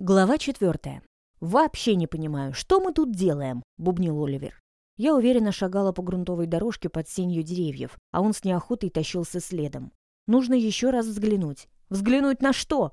Глава четвертая. «Вообще не понимаю, что мы тут делаем?» — бубнил Оливер. Я уверенно шагала по грунтовой дорожке под сенью деревьев, а он с неохотой тащился следом. Нужно еще раз взглянуть. Взглянуть на что?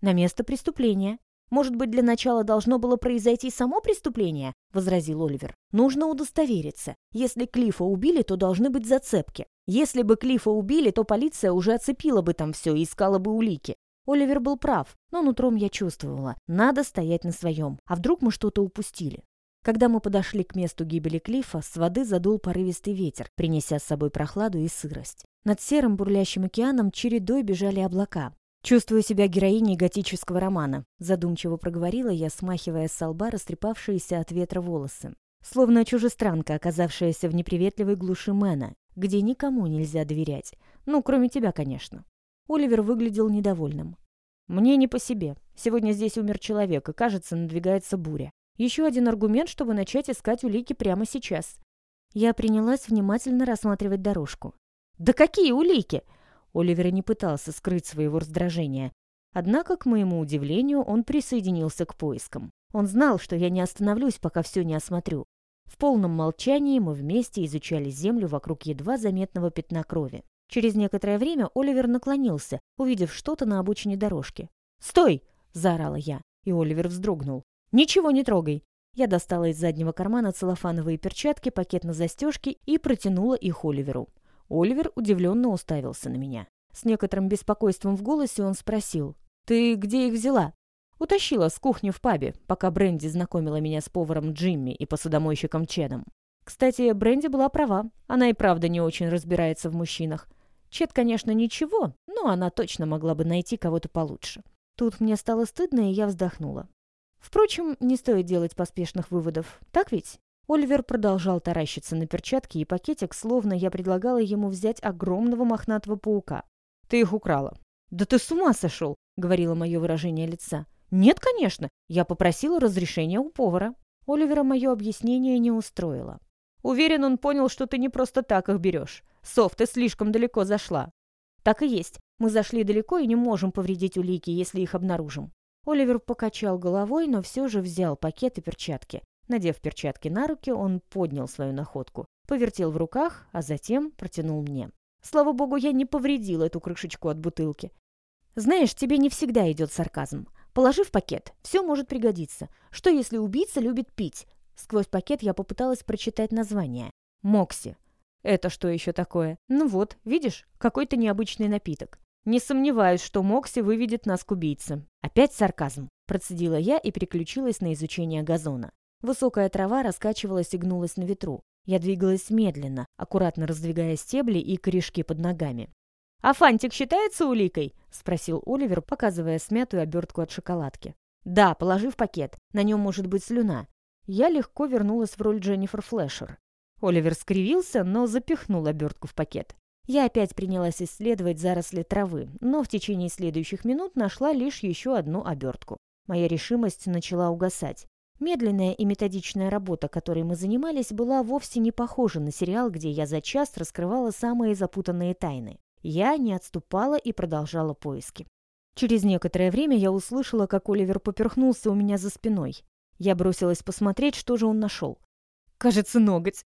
На место преступления. Может быть, для начала должно было произойти само преступление? Возразил Оливер. Нужно удостовериться. Если Клифа убили, то должны быть зацепки. Если бы Клифа убили, то полиция уже оцепила бы там все и искала бы улики. Оливер был прав, но нутром я чувствовала. Надо стоять на своем. А вдруг мы что-то упустили? Когда мы подошли к месту гибели Клифа, с воды задул порывистый ветер, принеся с собой прохладу и сырость. Над серым бурлящим океаном чередой бежали облака. «Чувствую себя героиней готического романа», задумчиво проговорила я, смахивая с лба растрепавшиеся от ветра волосы. Словно чужестранка, оказавшаяся в неприветливой глуши Мэна, где никому нельзя доверять. Ну, кроме тебя, конечно. Оливер выглядел недовольным. «Мне не по себе. Сегодня здесь умер человек, и, кажется, надвигается буря. Еще один аргумент, чтобы начать искать улики прямо сейчас». Я принялась внимательно рассматривать дорожку. «Да какие улики?» Оливер не пытался скрыть своего раздражения. Однако, к моему удивлению, он присоединился к поискам. Он знал, что я не остановлюсь, пока все не осмотрю. В полном молчании мы вместе изучали землю вокруг едва заметного пятна крови. Через некоторое время Оливер наклонился, увидев что-то на обочине дорожки. «Стой!» – заорала я, и Оливер вздрогнул. «Ничего не трогай!» Я достала из заднего кармана целлофановые перчатки, пакет на застежке и протянула их Оливеру. Оливер удивленно уставился на меня. С некоторым беспокойством в голосе он спросил. «Ты где их взяла?» Утащила с кухни в пабе, пока Бренди знакомила меня с поваром Джимми и посудомойщиком Чедом. Кстати, Бренди была права. Она и правда не очень разбирается в мужчинах. Чет, конечно, ничего, но она точно могла бы найти кого-то получше. Тут мне стало стыдно, и я вздохнула. Впрочем, не стоит делать поспешных выводов. Так ведь? Оливер продолжал таращиться на перчатки и пакетик, словно я предлагала ему взять огромного мохнатого паука. «Ты их украла». «Да ты с ума сошел!» — говорило мое выражение лица. «Нет, конечно. Я попросила разрешения у повара». Оливера мое объяснение не устроило. «Уверен, он понял, что ты не просто так их берешь. Соф, ты слишком далеко зашла. Так и есть. Мы зашли далеко и не можем повредить улики, если их обнаружим. Оливер покачал головой, но все же взял пакет и перчатки. Надев перчатки на руки, он поднял свою находку, повертел в руках, а затем протянул мне. Слава богу, я не повредил эту крышечку от бутылки. Знаешь, тебе не всегда идет сарказм. Положи в пакет, все может пригодиться. Что, если убийца любит пить? Сквозь пакет я попыталась прочитать название. Мокси. Это что еще такое? Ну вот, видишь, какой-то необычный напиток. Не сомневаюсь, что Мокси выведет нас к убийце. Опять сарказм. Процедила я и переключилась на изучение газона. Высокая трава раскачивалась и гнулась на ветру. Я двигалась медленно, аккуратно раздвигая стебли и корешки под ногами. «А фантик считается уликой?» – спросил Оливер, показывая смятую обертку от шоколадки. «Да, положи в пакет. На нем может быть слюна». Я легко вернулась в роль Дженнифер Флэшер. Оливер скривился, но запихнул обертку в пакет. Я опять принялась исследовать заросли травы, но в течение следующих минут нашла лишь еще одну обертку. Моя решимость начала угасать. Медленная и методичная работа, которой мы занимались, была вовсе не похожа на сериал, где я за час раскрывала самые запутанные тайны. Я не отступала и продолжала поиски. Через некоторое время я услышала, как Оливер поперхнулся у меня за спиной. Я бросилась посмотреть, что же он нашел. «Кажется, ноготь»,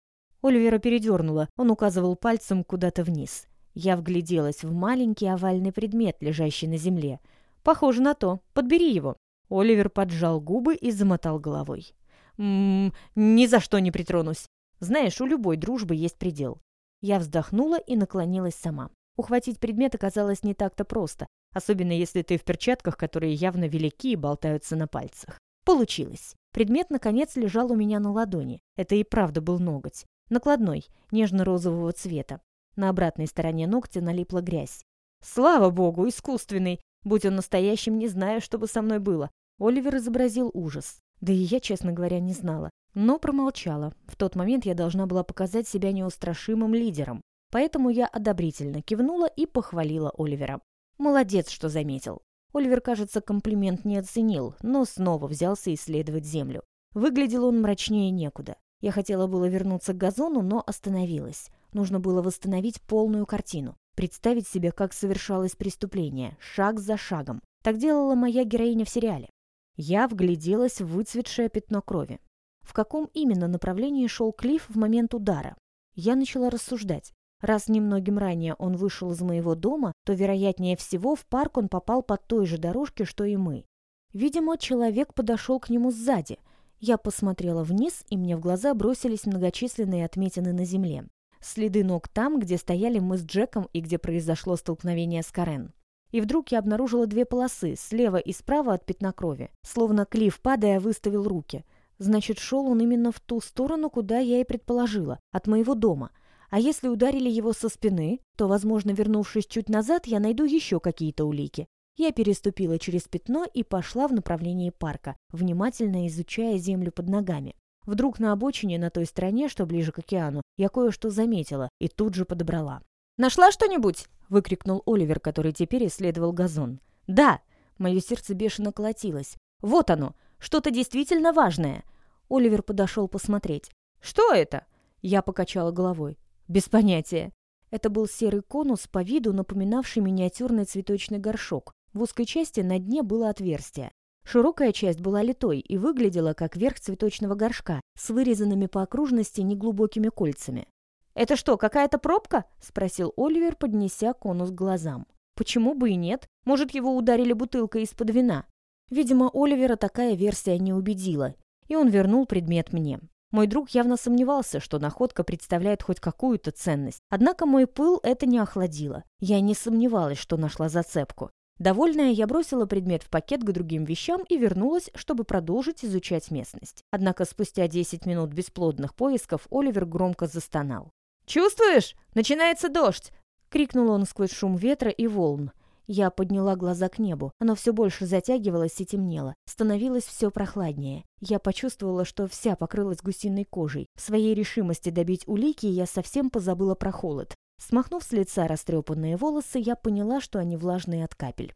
Оливера передернула, он указывал пальцем куда-то вниз. Я вгляделась в маленький овальный предмет, лежащий на земле. «Похоже на то. Подбери его». Оливер поджал губы и замотал головой. «Ммм, ни за что не притронусь. Знаешь, у любой дружбы есть предел». Я вздохнула и наклонилась сама. Ухватить предмет оказалось не так-то просто, особенно если ты в перчатках, которые явно велики и болтаются на пальцах. Получилось. Предмет, наконец, лежал у меня на ладони. Это и правда был ноготь. Накладной, нежно-розового цвета. На обратной стороне ногтя налипла грязь. «Слава богу, искусственный! Будь он настоящим, не знаю, что бы со мной было». Оливер изобразил ужас. Да и я, честно говоря, не знала. Но промолчала. В тот момент я должна была показать себя неустрашимым лидером. Поэтому я одобрительно кивнула и похвалила Оливера. Молодец, что заметил. Оливер, кажется, комплимент не оценил, но снова взялся исследовать землю. Выглядел он мрачнее некуда. Я хотела было вернуться к газону, но остановилась. Нужно было восстановить полную картину, представить себе, как совершалось преступление, шаг за шагом. Так делала моя героиня в сериале. Я вгляделась в выцветшее пятно крови. В каком именно направлении шел Клифф в момент удара? Я начала рассуждать. Раз немногим ранее он вышел из моего дома, то, вероятнее всего, в парк он попал по той же дорожке, что и мы. Видимо, человек подошел к нему сзади. Я посмотрела вниз, и мне в глаза бросились многочисленные отметины на земле. Следы ног там, где стояли мы с Джеком и где произошло столкновение с Карен. И вдруг я обнаружила две полосы, слева и справа от пятна крови. Словно Клифф, падая, выставил руки. Значит, шел он именно в ту сторону, куда я и предположила, от моего дома. А если ударили его со спины, то, возможно, вернувшись чуть назад, я найду еще какие-то улики. Я переступила через пятно и пошла в направлении парка, внимательно изучая землю под ногами. Вдруг на обочине на той стороне, что ближе к океану, я кое-что заметила и тут же подобрала. «Нашла что-нибудь?» — выкрикнул Оливер, который теперь исследовал газон. «Да!» — мое сердце бешено колотилось. «Вот оно! Что-то действительно важное!» Оливер подошел посмотреть. «Что это?» Я покачала головой. «Без понятия». Это был серый конус, по виду напоминавший миниатюрный цветочный горшок. В узкой части на дне было отверстие. Широкая часть была литой и выглядела как верх цветочного горшка с вырезанными по окружности неглубокими кольцами. «Это что, какая-то пробка?» — спросил Оливер, поднеся конус к глазам. «Почему бы и нет? Может, его ударили бутылкой из-под вина?» Видимо, Оливера такая версия не убедила, и он вернул предмет мне. Мой друг явно сомневался, что находка представляет хоть какую-то ценность. Однако мой пыл это не охладило. Я не сомневалась, что нашла зацепку. Довольная, я бросила предмет в пакет к другим вещам и вернулась, чтобы продолжить изучать местность. Однако спустя 10 минут бесплодных поисков Оливер громко застонал. «Чувствуешь? Начинается дождь!» — крикнул он сквозь шум ветра и волн. Я подняла глаза к небу. Оно все больше затягивалось и темнело. Становилось все прохладнее. Я почувствовала, что вся покрылась гусиной кожей. В своей решимости добить улики я совсем позабыла про холод. Смахнув с лица растрепанные волосы, я поняла, что они влажные от капель.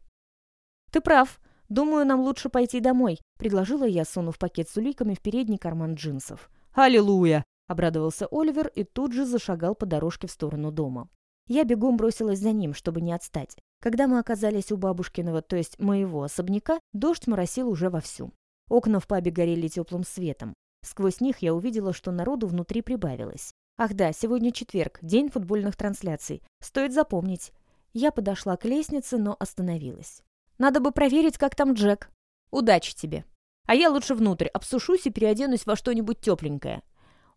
«Ты прав. Думаю, нам лучше пойти домой», — предложила я, сунув пакет с уликами в передний карман джинсов. «Аллилуйя!» Обрадовался Оливер и тут же зашагал по дорожке в сторону дома. Я бегом бросилась за ним, чтобы не отстать. Когда мы оказались у бабушкиного, то есть моего особняка, дождь моросил уже вовсю. Окна в пабе горели теплым светом. Сквозь них я увидела, что народу внутри прибавилось. Ах да, сегодня четверг, день футбольных трансляций. Стоит запомнить. Я подошла к лестнице, но остановилась. Надо бы проверить, как там Джек. Удачи тебе. А я лучше внутрь, обсушусь и переоденусь во что-нибудь тепленькое.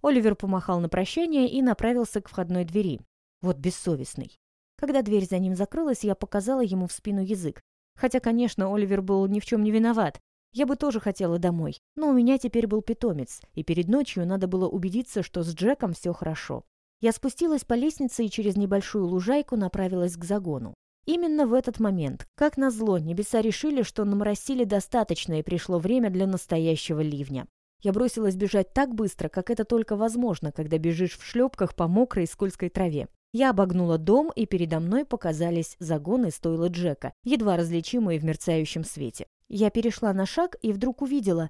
Оливер помахал на прощание и направился к входной двери. Вот бессовестный. Когда дверь за ним закрылась, я показала ему в спину язык. Хотя, конечно, Оливер был ни в чем не виноват. Я бы тоже хотела домой. Но у меня теперь был питомец, и перед ночью надо было убедиться, что с Джеком все хорошо. Я спустилась по лестнице и через небольшую лужайку направилась к загону. Именно в этот момент, как назло, небеса решили, что наморосили достаточно и пришло время для настоящего ливня. Я бросилась бежать так быстро, как это только возможно, когда бежишь в шлепках по мокрой скользкой траве. Я обогнула дом, и передо мной показались загоны стойла Джека, едва различимые в мерцающем свете. Я перешла на шаг и вдруг увидела.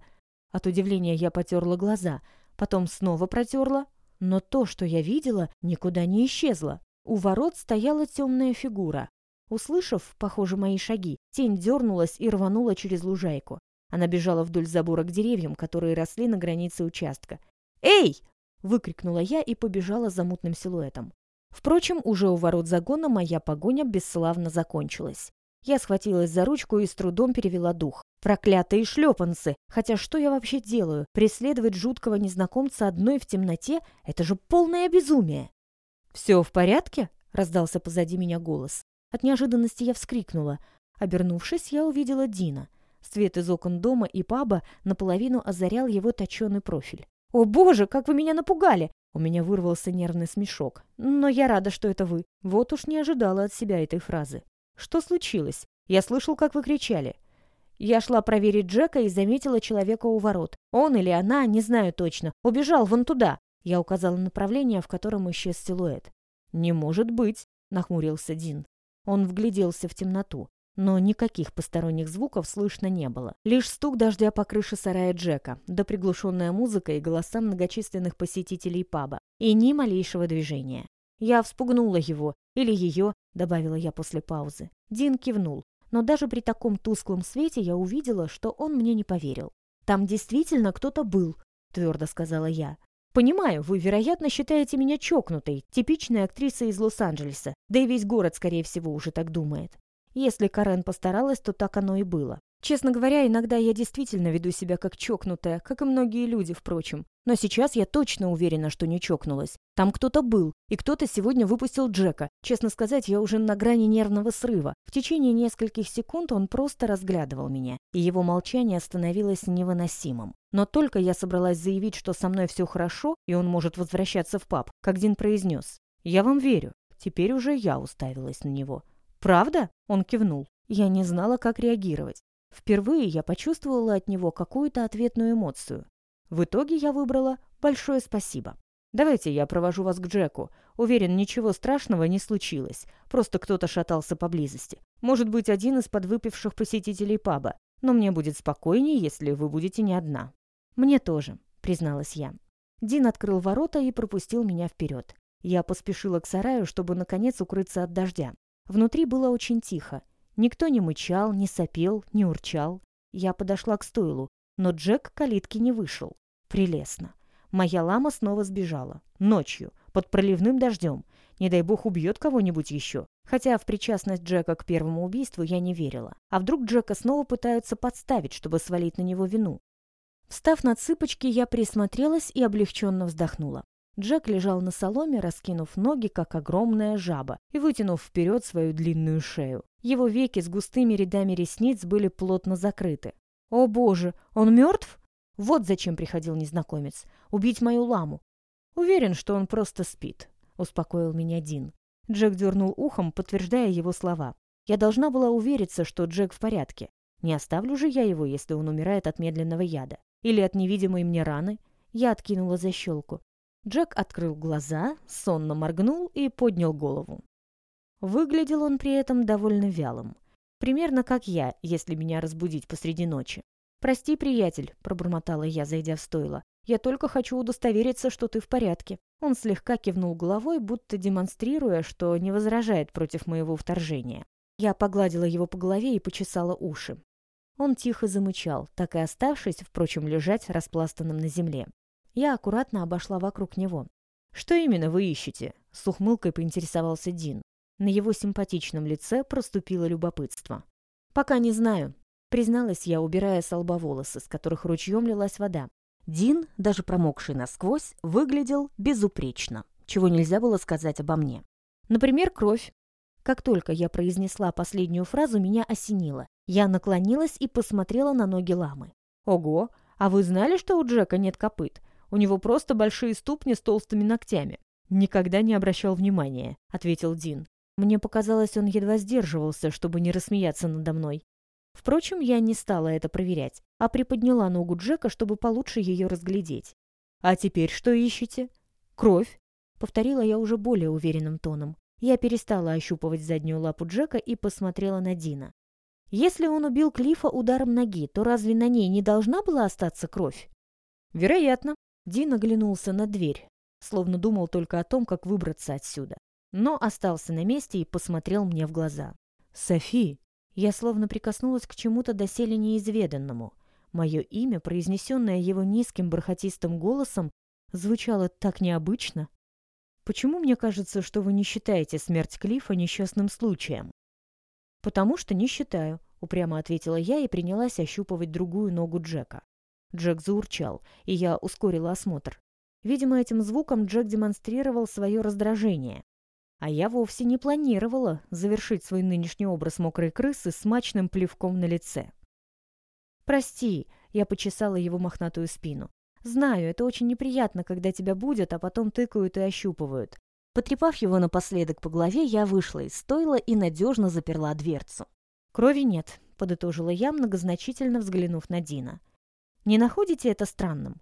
От удивления я потерла глаза, потом снова протерла, но то, что я видела, никуда не исчезло. У ворот стояла темная фигура. Услышав, похоже, мои шаги, тень дернулась и рванула через лужайку. Она бежала вдоль забора к деревьям, которые росли на границе участка. «Эй!» — выкрикнула я и побежала за мутным силуэтом. Впрочем, уже у ворот загона моя погоня бесславно закончилась. Я схватилась за ручку и с трудом перевела дух. Проклятые шлепанцы! Хотя что я вообще делаю? Преследовать жуткого незнакомца одной в темноте — это же полное безумие! «Все в порядке?» — раздался позади меня голос. От неожиданности я вскрикнула. Обернувшись, я увидела Дина. Свет из окон дома и паба наполовину озарял его точеный профиль. «О боже, как вы меня напугали!» У меня вырвался нервный смешок. «Но я рада, что это вы». Вот уж не ожидала от себя этой фразы. «Что случилось? Я слышал, как вы кричали». Я шла проверить Джека и заметила человека у ворот. Он или она, не знаю точно, убежал вон туда. Я указала направление, в котором исчез силуэт. «Не может быть», — нахмурился Дин. Он вгляделся в темноту но никаких посторонних звуков слышно не было. Лишь стук дождя по крыше сарая Джека, да приглушенная музыка и голоса многочисленных посетителей паба. И ни малейшего движения. «Я вспугнула его. Или ее», — добавила я после паузы. Дин кивнул. но даже при таком тусклом свете я увидела, что он мне не поверил. «Там действительно кто-то был», — твердо сказала я. «Понимаю, вы, вероятно, считаете меня чокнутой, типичной актрисой из Лос-Анджелеса, да и весь город, скорее всего, уже так думает. Если Карен постаралась, то так оно и было. Честно говоря, иногда я действительно веду себя как чокнутая, как и многие люди, впрочем. Но сейчас я точно уверена, что не чокнулась. Там кто-то был, и кто-то сегодня выпустил Джека. Честно сказать, я уже на грани нервного срыва. В течение нескольких секунд он просто разглядывал меня, и его молчание становилось невыносимым. Но только я собралась заявить, что со мной все хорошо, и он может возвращаться в паб, как Дин произнес. «Я вам верю». Теперь уже я уставилась на него. «Правда?» — он кивнул. Я не знала, как реагировать. Впервые я почувствовала от него какую-то ответную эмоцию. В итоге я выбрала «большое спасибо». «Давайте я провожу вас к Джеку. Уверен, ничего страшного не случилось. Просто кто-то шатался поблизости. Может быть, один из подвыпивших посетителей паба. Но мне будет спокойнее, если вы будете не одна». «Мне тоже», — призналась я. Дин открыл ворота и пропустил меня вперед. Я поспешила к сараю, чтобы, наконец, укрыться от дождя. Внутри было очень тихо. Никто не мычал, не сопел, не урчал. Я подошла к стойлу, но Джек к калитке не вышел. Прелестно. Моя лама снова сбежала. Ночью, под проливным дождем. Не дай бог убьет кого-нибудь еще. Хотя в причастность Джека к первому убийству я не верила. А вдруг Джека снова пытаются подставить, чтобы свалить на него вину? Встав на цыпочки, я присмотрелась и облегченно вздохнула. Джек лежал на соломе, раскинув ноги, как огромная жаба, и вытянув вперед свою длинную шею. Его веки с густыми рядами ресниц были плотно закрыты. «О боже, он мертв?» Вот зачем приходил незнакомец. Убить мою ламу. Уверен, что он просто спит, успокоил меня Дин. Джек дернул ухом, подтверждая его слова. Я должна была увериться, что Джек в порядке. Не оставлю же я его, если он умирает от медленного яда. Или от невидимой мне раны. Я откинула защелку. Джек открыл глаза, сонно моргнул и поднял голову. Выглядел он при этом довольно вялым. Примерно как я, если меня разбудить посреди ночи. «Прости, приятель», — пробормотала я, зайдя в стойло. «Я только хочу удостовериться, что ты в порядке». Он слегка кивнул головой, будто демонстрируя, что не возражает против моего вторжения. Я погладила его по голове и почесала уши. Он тихо замычал, так и оставшись, впрочем, лежать распластанным на земле. Я аккуратно обошла вокруг него. «Что именно вы ищете?» — с ухмылкой поинтересовался Дин. На его симпатичном лице проступило любопытство. «Пока не знаю», — призналась я, убирая с лба волосы, с которых ручьем лилась вода. Дин, даже промокший насквозь, выглядел безупречно, чего нельзя было сказать обо мне. Например, кровь. Как только я произнесла последнюю фразу, меня осенило. Я наклонилась и посмотрела на ноги ламы. «Ого! А вы знали, что у Джека нет копыт? У него просто большие ступни с толстыми ногтями. Никогда не обращал внимания, ответил Дин. Мне показалось, он едва сдерживался, чтобы не рассмеяться надо мной. Впрочем, я не стала это проверять, а приподняла ногу Джека, чтобы получше ее разглядеть. «А теперь что ищете?» «Кровь», — повторила я уже более уверенным тоном. Я перестала ощупывать заднюю лапу Джека и посмотрела на Дина. «Если он убил Клифа ударом ноги, то разве на ней не должна была остаться кровь?» «Вероятно», Дин оглянулся на дверь, словно думал только о том, как выбраться отсюда. Но остался на месте и посмотрел мне в глаза. «Софи!» Я словно прикоснулась к чему-то доселе неизведанному. Мое имя, произнесенное его низким бархатистым голосом, звучало так необычно. «Почему мне кажется, что вы не считаете смерть Клифа несчастным случаем?» «Потому что не считаю», — упрямо ответила я и принялась ощупывать другую ногу Джека. Джек заурчал, и я ускорила осмотр. Видимо, этим звуком Джек демонстрировал свое раздражение. А я вовсе не планировала завершить свой нынешний образ мокрой крысы смачным плевком на лице. «Прости», — я почесала его мохнатую спину. «Знаю, это очень неприятно, когда тебя будят, а потом тыкают и ощупывают». Потрепав его напоследок по голове, я вышла из стойла и надежно заперла дверцу. «Крови нет», — подытожила я, многозначительно взглянув на Дина. Не находите это странным?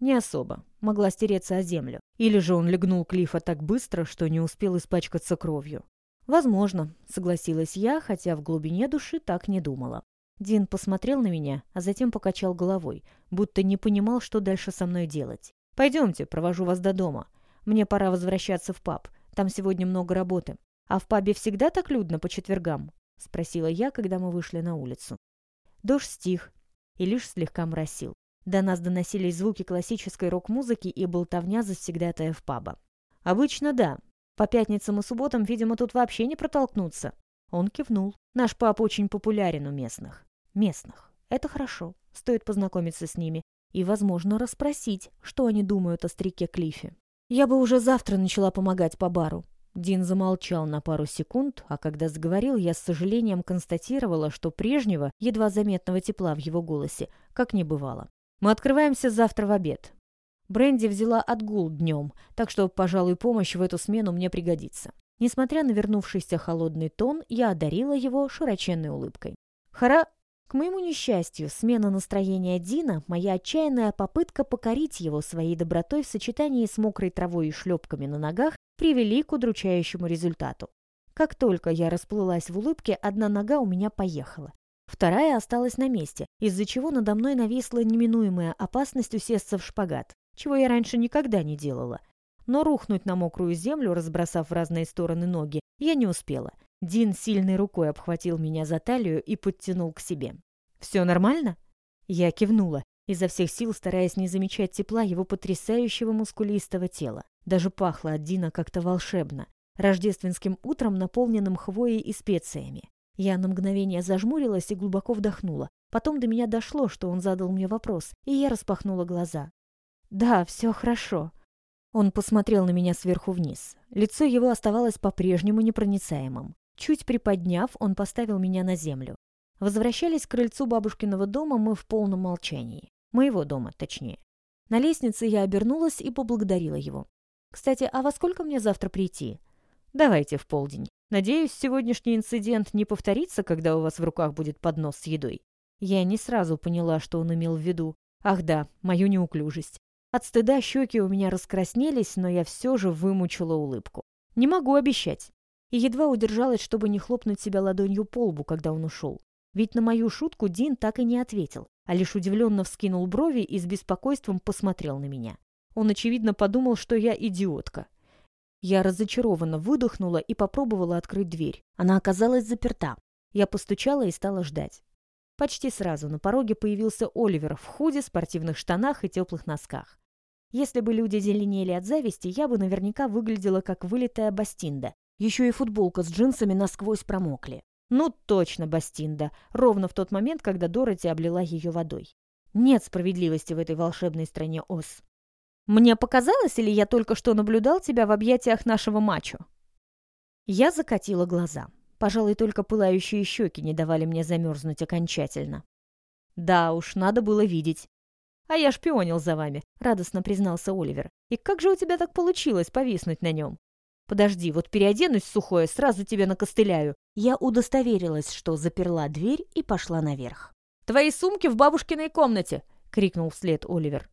Не особо. Могла стереться о землю. Или же он легнул Клифа так быстро, что не успел испачкаться кровью. Возможно, согласилась я, хотя в глубине души так не думала. Дин посмотрел на меня, а затем покачал головой, будто не понимал, что дальше со мной делать. «Пойдемте, провожу вас до дома. Мне пора возвращаться в паб. Там сегодня много работы. А в пабе всегда так людно по четвергам?» — спросила я, когда мы вышли на улицу. Дождь стих и лишь слегка моросил. До нас доносились звуки классической рок-музыки и болтовня завсегдатая в паба. «Обычно да. По пятницам и субботам, видимо, тут вообще не протолкнуться». Он кивнул. «Наш пап очень популярен у местных». «Местных. Это хорошо. Стоит познакомиться с ними. И, возможно, расспросить, что они думают о старике Клиффе. Я бы уже завтра начала помогать по бару. Дин замолчал на пару секунд, а когда заговорил, я с сожалением констатировала, что прежнего, едва заметного тепла в его голосе, как не бывало. «Мы открываемся завтра в обед. Бренди взяла отгул днем, так что, пожалуй, помощь в эту смену мне пригодится». Несмотря на вернувшийся холодный тон, я одарила его широченной улыбкой. «Хара...» К моему несчастью, смена настроения Дина, моя отчаянная попытка покорить его своей добротой в сочетании с мокрой травой и шлепками на ногах привели к удручающему результату. Как только я расплылась в улыбке, одна нога у меня поехала. Вторая осталась на месте, из-за чего надо мной нависла неминуемая опасность усесться в шпагат, чего я раньше никогда не делала. Но рухнуть на мокрую землю, разбросав в разные стороны ноги, я не успела. Дин сильной рукой обхватил меня за талию и подтянул к себе. «Все нормально?» Я кивнула, изо всех сил стараясь не замечать тепла его потрясающего мускулистого тела. Даже пахло от Дина как-то волшебно, рождественским утром, наполненным хвоей и специями. Я на мгновение зажмурилась и глубоко вдохнула. Потом до меня дошло, что он задал мне вопрос, и я распахнула глаза. «Да, все хорошо». Он посмотрел на меня сверху вниз. Лицо его оставалось по-прежнему непроницаемым. Чуть приподняв, он поставил меня на землю. Возвращались к крыльцу бабушкиного дома мы в полном молчании. Моего дома, точнее. На лестнице я обернулась и поблагодарила его. Кстати, а во сколько мне завтра прийти? Давайте в полдень. Надеюсь, сегодняшний инцидент не повторится, когда у вас в руках будет поднос с едой. Я не сразу поняла, что он имел в виду. Ах да, мою неуклюжесть. От стыда щеки у меня раскраснелись, но я все же вымучила улыбку. Не могу обещать. И едва удержалась, чтобы не хлопнуть себя ладонью по лбу, когда он ушел. Ведь на мою шутку Дин так и не ответил, а лишь удивленно вскинул брови и с беспокойством посмотрел на меня. Он, очевидно, подумал, что я идиотка. Я разочарованно выдохнула и попробовала открыть дверь. Она оказалась заперта. Я постучала и стала ждать. Почти сразу на пороге появился Оливер в худе, спортивных штанах и теплых носках. Если бы люди зеленели от зависти, я бы наверняка выглядела как вылитая Бастинда. Еще и футболка с джинсами насквозь промокли. Ну точно Бастинда, ровно в тот момент, когда Дороти облила ее водой. Нет справедливости в этой волшебной стране Оз. Мне показалось, или я только что наблюдал тебя в объятиях нашего мачо?» Я закатила глаза. Пожалуй, только пылающие щеки не давали мне замерзнуть окончательно. «Да уж, надо было видеть». «А я шпионил за вами», — радостно признался Оливер. «И как же у тебя так получилось повиснуть на нем?» «Подожди, вот переоденусь сухое, сразу тебе накостыляю». Я удостоверилась, что заперла дверь и пошла наверх. «Твои сумки в бабушкиной комнате!» — крикнул вслед Оливер.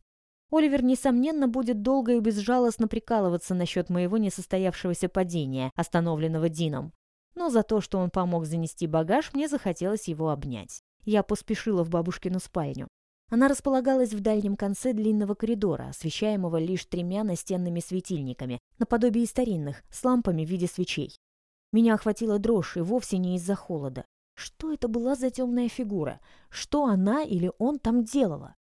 Оливер, несомненно, будет долго и безжалостно прикалываться насчет моего несостоявшегося падения, остановленного Дином. Но за то, что он помог занести багаж, мне захотелось его обнять. Я поспешила в бабушкину спальню. Она располагалась в дальнем конце длинного коридора, освещаемого лишь тремя настенными светильниками, наподобие старинных, с лампами в виде свечей. Меня охватила дрожь, и вовсе не из-за холода. Что это была за темная фигура? Что она или он там делала?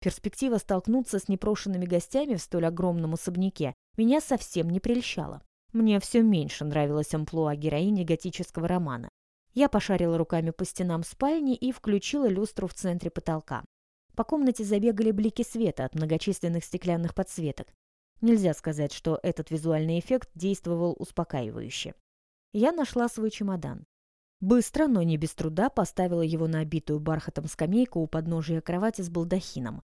Перспектива столкнуться с непрошенными гостями в столь огромном особняке меня совсем не прельщала. Мне все меньше нравилась амплуа героини готического романа. Я пошарила руками по стенам спальни и включила люстру в центре потолка. По комнате забегали блики света от многочисленных стеклянных подсветок. Нельзя сказать, что этот визуальный эффект действовал успокаивающе. Я нашла свой чемодан. Быстро, но не без труда поставила его на обитую бархатом скамейку у подножия кровати с балдахином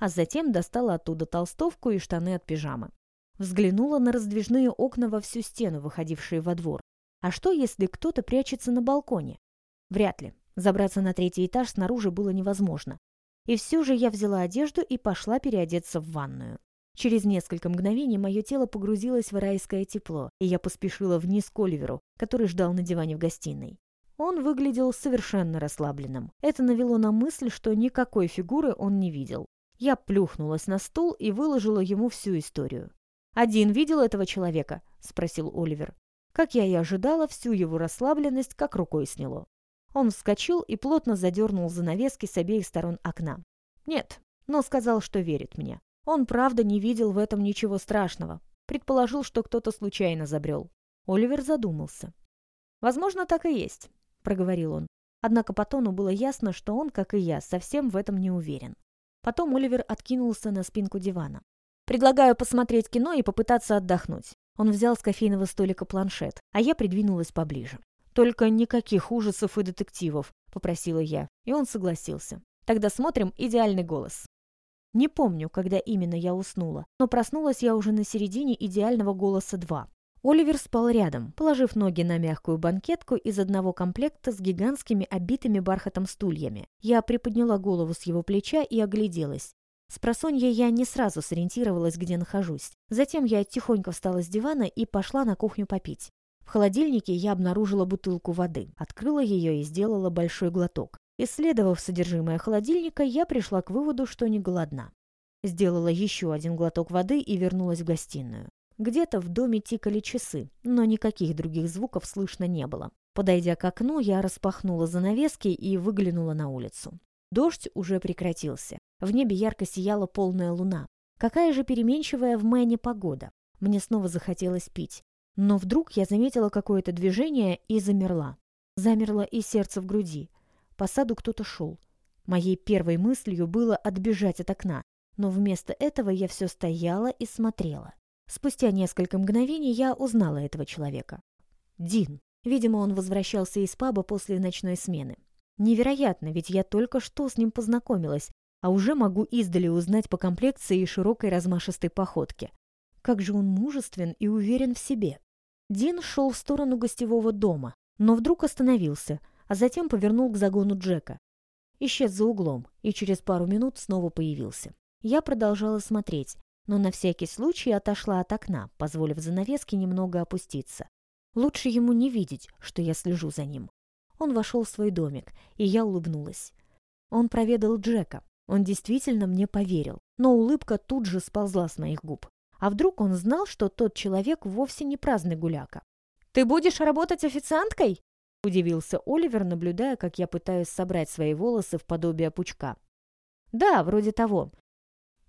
а затем достала оттуда толстовку и штаны от пижамы. Взглянула на раздвижные окна во всю стену, выходившие во двор. А что, если кто-то прячется на балконе? Вряд ли. Забраться на третий этаж снаружи было невозможно. И все же я взяла одежду и пошла переодеться в ванную. Через несколько мгновений мое тело погрузилось в райское тепло, и я поспешила вниз к Оливеру, который ждал на диване в гостиной. Он выглядел совершенно расслабленным. Это навело на мысль, что никакой фигуры он не видел. Я плюхнулась на стул и выложила ему всю историю. «Один видел этого человека?» – спросил Оливер. Как я и ожидала, всю его расслабленность как рукой сняло. Он вскочил и плотно задернул занавески с обеих сторон окна. Нет, но сказал, что верит мне. Он правда не видел в этом ничего страшного. Предположил, что кто-то случайно забрел. Оливер задумался. «Возможно, так и есть», — проговорил он. Однако по тону было ясно, что он, как и я, совсем в этом не уверен. Потом Оливер откинулся на спинку дивана. «Предлагаю посмотреть кино и попытаться отдохнуть». Он взял с кофейного столика планшет, а я придвинулась поближе. «Только никаких ужасов и детективов», — попросила я, и он согласился. «Тогда смотрим «Идеальный голос». Не помню, когда именно я уснула, но проснулась я уже на середине «Идеального голоса 2». Оливер спал рядом, положив ноги на мягкую банкетку из одного комплекта с гигантскими обитыми бархатом стульями. Я приподняла голову с его плеча и огляделась. С просонья я не сразу сориентировалась, где нахожусь. Затем я тихонько встала с дивана и пошла на кухню попить. В холодильнике я обнаружила бутылку воды, открыла ее и сделала большой глоток. Исследовав содержимое холодильника, я пришла к выводу, что не голодна. Сделала еще один глоток воды и вернулась в гостиную. Где-то в доме тикали часы, но никаких других звуков слышно не было. Подойдя к окну, я распахнула занавески и выглянула на улицу. Дождь уже прекратился. В небе ярко сияла полная луна. Какая же переменчивая в Мэне погода. Мне снова захотелось пить. Но вдруг я заметила какое-то движение и замерла. Замерло и сердце в груди. По саду кто-то шел. Моей первой мыслью было отбежать от окна, но вместо этого я все стояла и смотрела. Спустя несколько мгновений я узнала этого человека. Дин. Видимо, он возвращался из паба после ночной смены. Невероятно, ведь я только что с ним познакомилась, а уже могу издали узнать по комплекции и широкой размашистой походке. Как же он мужествен и уверен в себе. Дин шел в сторону гостевого дома, но вдруг остановился, а затем повернул к загону Джека. Исчез за углом и через пару минут снова появился. Я продолжала смотреть, но на всякий случай отошла от окна, позволив занавеске немного опуститься. Лучше ему не видеть, что я слежу за ним. Он вошел в свой домик, и я улыбнулась. Он проведал Джека. Он действительно мне поверил, но улыбка тут же сползла с моих губ. А вдруг он знал, что тот человек вовсе не праздный гуляка? «Ты будешь работать официанткой?» — удивился Оливер, наблюдая, как я пытаюсь собрать свои волосы в подобие пучка. «Да, вроде того».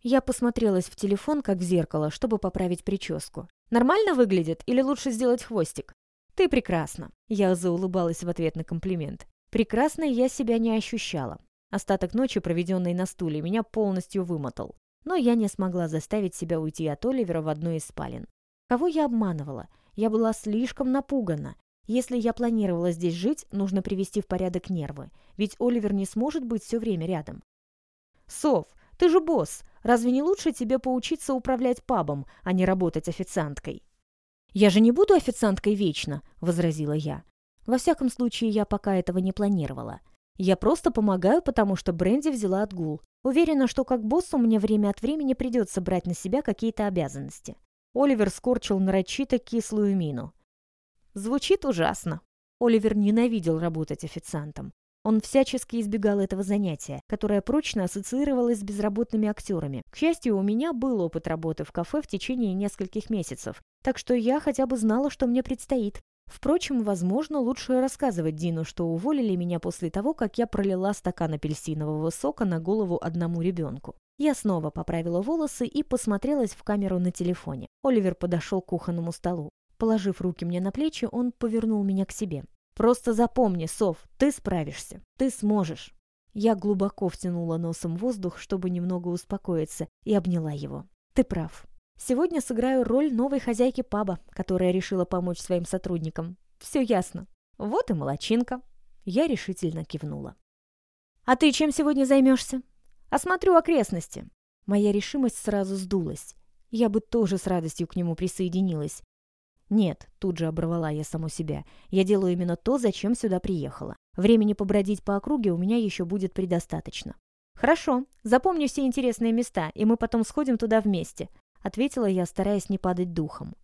Я посмотрелась в телефон, как в зеркало, чтобы поправить прическу. «Нормально выглядит или лучше сделать хвостик?» «Ты прекрасна!» Я заулыбалась в ответ на комплимент. Прекрасной я себя не ощущала. Остаток ночи, проведенный на стуле, меня полностью вымотал. Но я не смогла заставить себя уйти от Оливера в одну из спален. Кого я обманывала? Я была слишком напугана. Если я планировала здесь жить, нужно привести в порядок нервы. Ведь Оливер не сможет быть все время рядом. «Сов, ты же босс. Разве не лучше тебе поучиться управлять пабом, а не работать официанткой?» «Я же не буду официанткой вечно», — возразила я. Во всяком случае, я пока этого не планировала. Я просто помогаю, потому что Бренди взяла отгул. Уверена, что как боссу мне время от времени придется брать на себя какие-то обязанности. Оливер скорчил нарочито кислую мину. Звучит ужасно. Оливер ненавидел работать официантом. Он всячески избегал этого занятия, которое прочно ассоциировалось с безработными актерами. К счастью, у меня был опыт работы в кафе в течение нескольких месяцев, так что я хотя бы знала, что мне предстоит. Впрочем, возможно, лучше рассказывать Дину, что уволили меня после того, как я пролила стакан апельсинового сока на голову одному ребенку. Я снова поправила волосы и посмотрелась в камеру на телефоне. Оливер подошел к кухонному столу. Положив руки мне на плечи, он повернул меня к себе. Просто запомни, Сов, ты справишься. Ты сможешь. Я глубоко втянула носом воздух, чтобы немного успокоиться, и обняла его. Ты прав. Сегодня сыграю роль новой хозяйки паба, которая решила помочь своим сотрудникам. Все ясно. Вот и молочинка. Я решительно кивнула. «А ты чем сегодня займешься?» «Осмотрю окрестности». Моя решимость сразу сдулась. Я бы тоже с радостью к нему присоединилась. «Нет», — тут же оборвала я саму себя, — «я делаю именно то, зачем сюда приехала. Времени побродить по округе у меня еще будет предостаточно». «Хорошо, запомню все интересные места, и мы потом сходим туда вместе», — ответила я, стараясь не падать духом.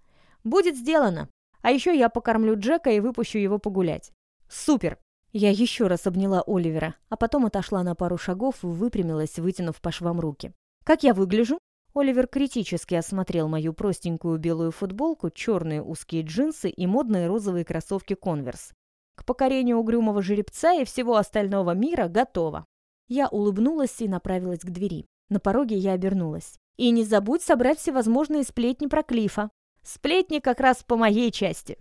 «Будет сделано. А еще я покормлю Джека и выпущу его погулять». «Супер!» Я еще раз обняла Оливера, а потом отошла на пару шагов и выпрямилась, вытянув по швам руки. «Как я выгляжу?» Оливер критически осмотрел мою простенькую белую футболку, черные узкие джинсы и модные розовые кроссовки «Конверс». К покорению угрюмого жеребца и всего остального мира готово. Я улыбнулась и направилась к двери. На пороге я обернулась. «И не забудь собрать всевозможные сплетни про Клифа. Сплетни как раз по моей части».